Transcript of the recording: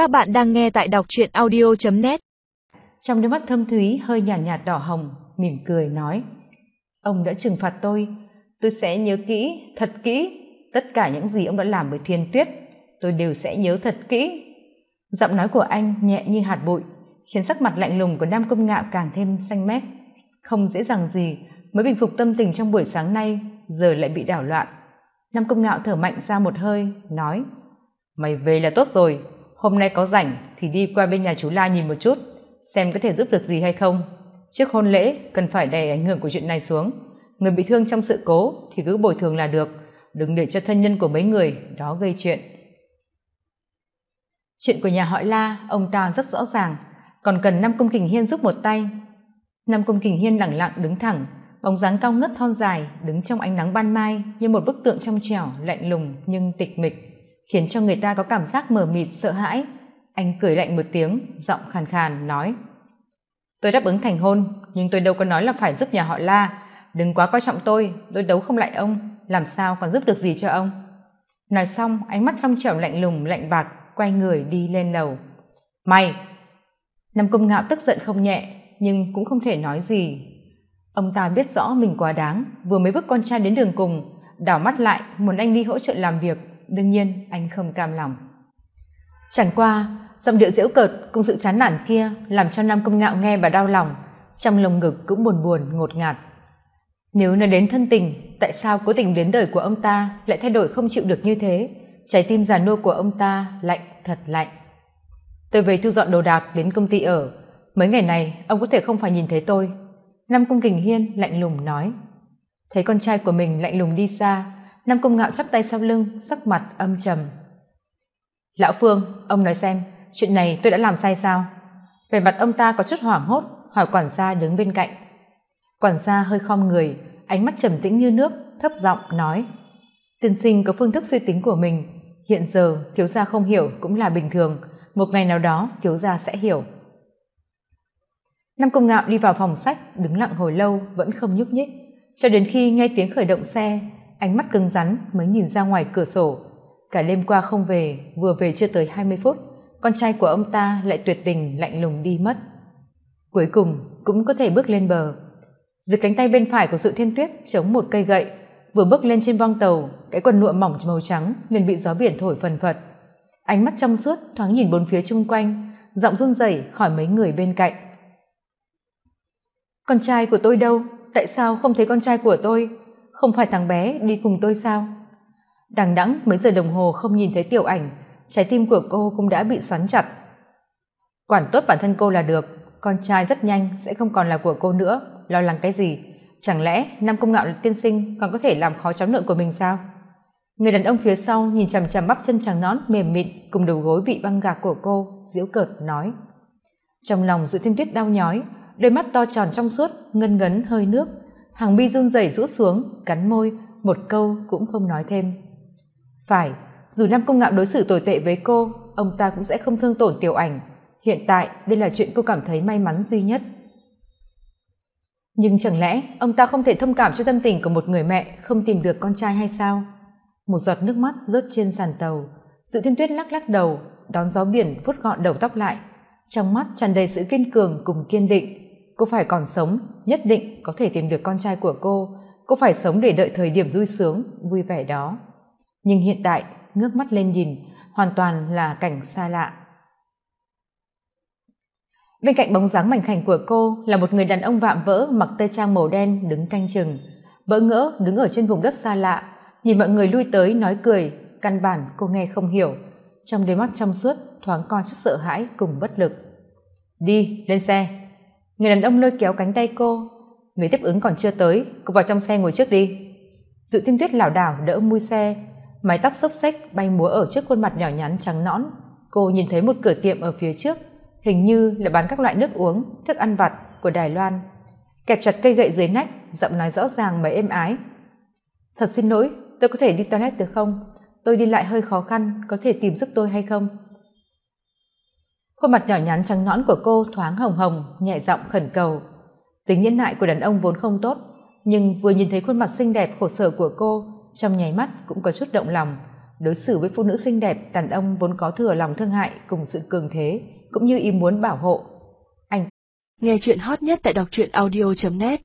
Các bạn đang nghe tại đọc truyện audio.net Trong đôi mắt thâm thúy hơi nhàn nhạt, nhạt đỏ hồng, mỉm cười nói Ông đã trừng phạt tôi, tôi sẽ nhớ kỹ, thật kỹ. Tất cả những gì ông đã làm với thiên tuyết, tôi đều sẽ nhớ thật kỹ. Giọng nói của anh nhẹ như hạt bụi, khiến sắc mặt lạnh lùng của Nam Công Ngạo càng thêm xanh mét. Không dễ dàng gì mới bình phục tâm tình trong buổi sáng nay, giờ lại bị đảo loạn. Nam Công Ngạo thở mạnh ra một hơi, nói Mày về là tốt rồi, hôm nay có rảnh thì đi qua bên nhà chú La nhìn một chút, xem có thể giúp được gì hay không. Trước hôn lễ cần phải đè ảnh hưởng của chuyện này xuống. Người bị thương trong sự cố thì cứ bồi thường là được, đừng để cho thân nhân của mấy người đó gây chuyện. Chuyện của nhà họ La, ông ta rất rõ ràng, còn cần Nam Công Kình Hiên giúp một tay. Nam Công Kình Hiên lẳng lặng đứng thẳng, bóng dáng cao ngất thon dài, đứng trong ánh nắng ban mai như một bức tượng trong trẻo, lạnh lùng nhưng tịch mịch, khiến cho người ta có cảm giác mờ mịt sợ hãi. Anh cười lạnh một tiếng, giọng khàn khàn nói: "Tôi đáp ứng thành hôn, nhưng tôi đâu có nói là phải giúp nhà họ La, đừng quá coi trọng tôi, tôi đấu không lại ông, làm sao còn giúp được gì cho ông?" Nói xong, ánh mắt trong trẻo lạnh lùng lạnh bạc quay người đi lên lầu. Mày! Nam công ngạo tức giận không nhẹ nhưng cũng không thể nói gì. Ông ta biết rõ mình quá đáng vừa mới bước con trai đến đường cùng đảo mắt lại muốn anh đi hỗ trợ làm việc đương nhiên, anh không cam lòng. Chẳng qua, giọng điệu giễu cợt cùng sự chán nản kia làm cho nam công ngạo nghe và đau lòng, trong lồng ngực cũng buồn buồn, ngột ngạt. Nếu nói đến thân tình, tại sao cố tình đến đời của ông ta lại thay đổi không chịu được như thế? Trái tim già nua của ông ta lạnh thật lạnh. Tôi về thu dọn đồ đạc đến công ty ở. Mấy ngày này, ông có thể không phải nhìn thấy tôi. Nam công kình hiên lạnh lùng nói. Thấy con trai của mình lạnh lùng đi xa nam công ngạo chắp tay sau lưng, sắc mặt âm trầm. Lão phương, ông nói xem, chuyện này tôi đã làm sai sao? Vẻ mặt ông ta có chút hoảng hốt, hỏi quản gia đứng bên cạnh. Quản gia hơi khom người, ánh mắt trầm tĩnh như nước, thấp giọng nói, tiên sinh có phương thức suy tính của mình. Hiện giờ, thiếu gia không hiểu cũng là bình thường. Một ngày nào đó, thiếu gia sẽ hiểu. Nam công ngạo đi vào phòng sách, đứng lặng hồi lâu, vẫn không nhúc nhích. Cho đến khi nghe tiếng khởi động xe ánh mắt cứng rắn mới nhìn ra ngoài cửa sổ. Cả đêm qua không về, vừa về chưa tới hai mươi phút, con trai của ông ta lại tuyệt tình, lạnh lùng đi mất. Cuối cùng cũng có thể bước lên bờ. Dưới cánh tay bên phải của sự thiên tuyết chống một cây gậy, vừa bước lên trên bong tàu, cái quần lụa mỏng màu trắng liền bị gió biển thổi phần phật. Ánh mắt trong suốt thoáng nhìn bốn phía chung quanh, giọng run rẩy hỏi mấy người bên cạnh. Con trai của tôi đâu? Tại sao không thấy con trai của tôi? Không phải thằng bé, đi cùng tôi sao? Đằng đẵng, mấy giờ đồng hồ không nhìn thấy tiểu ảnh, trái tim của cô cũng đã bị xoắn chặt. Quản tốt bản thân cô là được, con trai rất nhanh, sẽ không còn là của cô nữa, lo lắng cái gì? Chẳng lẽ nam công ngạo tiên sinh còn có thể làm khó cháu nội của mình sao? Người đàn ông phía sau nhìn chằm chằm bắp chân trắng nón mềm mịn cùng đầu gối bị băng gạc của cô diễu cợt, nói. Trong lòng dự thiên tuyết đau nhói, đôi mắt to tròn trong suốt, ngân ngấn, hơi nước hàng mi run rẩy rũ xuống, cắn môi, một câu cũng không nói thêm. Phải, dù nam công ngạo đối xử tồi tệ với cô, ông ta cũng sẽ không thương tổn tiểu ảnh. Hiện tại, đây là chuyện cô cảm thấy may mắn duy nhất. Nhưng chẳng lẽ ông ta không thể thông cảm cho tâm tình của một người mẹ không tìm được con trai hay sao? Một giọt nước mắt rớt trên sàn tàu. Dự thiên tuyết lắc lắc đầu, đón gió biển vuốt gọn đầu tóc lại. Trong mắt tràn đầy sự kiên cường cùng kiên định cô phải còn sống, nhất định có thể tìm được con trai của cô. Cô phải sống để đợi thời điểm vui sướng, vui vẻ đó. Nhưng hiện tại, ngước mắt lên nhìn, hoàn toàn là cảnh xa lạ. Bên cạnh bóng dáng mảnh khảnh của cô là một người đàn ông vạm vỡ mặc tây trang màu đen đứng canh chừng. Bỡ ngỡ đứng ở trên vùng đất xa lạ, nhìn mọi người lui tới nói cười, căn bản cô nghe không hiểu. Trong đôi mắt trong suốt thoáng con chút sợ hãi cùng bất lực. Đi, lên xe người đàn ông lôi kéo cánh tay cô. Người tiếp ứng còn chưa tới cô vào trong xe ngồi trước đi. Dự tiên tuyết lảo đảo đỡ mui xe. Mái tóc xốc xếch bay múa ở trước khuôn mặt nhỏ nhắn trắng nõn. Cô nhìn thấy một cửa tiệm ở phía trước, hình như là bán các loại nước uống, thức ăn vặt của đài loan. Kẹp chặt cây gậy dưới nách, giọng nói rõ ràng mà êm ái. Thật xin lỗi, tôi có thể đi toilet được không? Tôi đi lại hơi khó khăn, có thể tìm giúp tôi hay không? Khuôn mặt nhỏ nhắn trắng nõn của cô thoáng hồng hồng, nhẹ giọng khẩn cầu. Tính nhẫn nại của đàn ông vốn không tốt, nhưng vừa nhìn thấy khuôn mặt xinh đẹp, khổ sở của cô, trong nháy mắt cũng có chút động lòng. Đối xử với phụ nữ xinh đẹp, đàn ông vốn có thừa lòng thương hại cùng sự cường thế, cũng như ý muốn bảo hộ. Anh nghe chuyện hot nhất tại đọc truyện audio net.